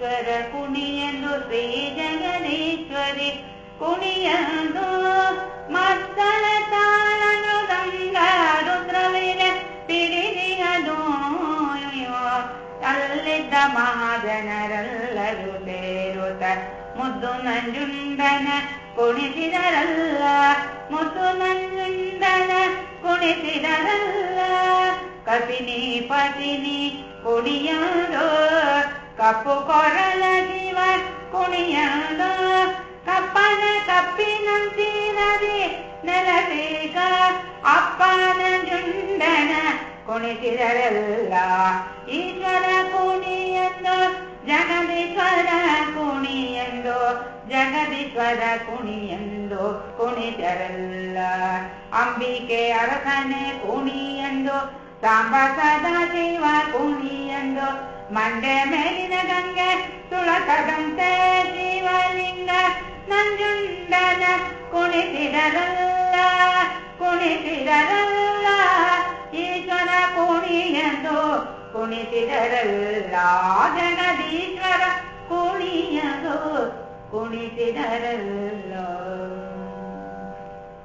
ಜಗದೀಶ್ವರ ಕುಣಿಯೆಂದು ಶ್ರೀ ಜಗದೀಶ್ವರಿ ಕುಣಿಯಂದು ಮದ್ದಳ ತಾಳ ಮೃದಂಗ ರುದ್ರವೀರ ಪಿಡಿದಿಯದು ಅಲ್ಲಿದ್ದ ಮಹಾಜನರೆಲ್ಲರೂ ಸೇರುತ್ತ ಮುದ್ದು ನಂಜುಂಡನ ಕುಣಿಸಿದರಲ್ಲ ಮುದ್ದು ನಂಜುಂಡನ ಕುಣಿಸಿದರಲ್ಲ ಕಪಿನಿ ಪತಿನಿ ಕುಣಿಯೋದು ಕಪ್ಪು ಕೊರಳ ಜೀವ ಕುಣಿಯಾದ, ಕಪ್ಪನ ಕಪ್ಪಿನಂತೀನದಿ ನೆಲಬೇಕ ಅಪ್ಪನ ಜುಂಡನ ಕುಣಿಸಿದರಲ್ಲ. ಈಶ್ವರ ಕುಣಿಯೆಂದು, ಜಗದೀಶ್ವರ ಕುಣಿಯೆಂದು ಜಗದೀಶ್ವರ ಕುಣಿಯೆಂದು ಕುಣಿದರಲ್ಲ. ಅಂಬಿಕೆ ಅರಸನೆ ಕುಣಿಯೆಂದು ಸಾಂಬ ಸದಾ ಶಿವ ಮಂಡೆ ಮೇಲಿನ ಗಂಗೆ ತುಳಕದಂತೆ ಶಿವಲಿಂಗ ನಂಜುಂಡನ ಕುಣಿಸಿದರಲ್ಲ ಕುಣಿಸಿದರಲ್ಲ ಈಶ್ವರ ಕುಣಿಯಂದು ಕುಣಿಸಿದರಲ್ಲ ಜಗದೀಶ್ವರ ಕುಣಿಯದು ಕುಣಿಸಿದರಲ್ಲ.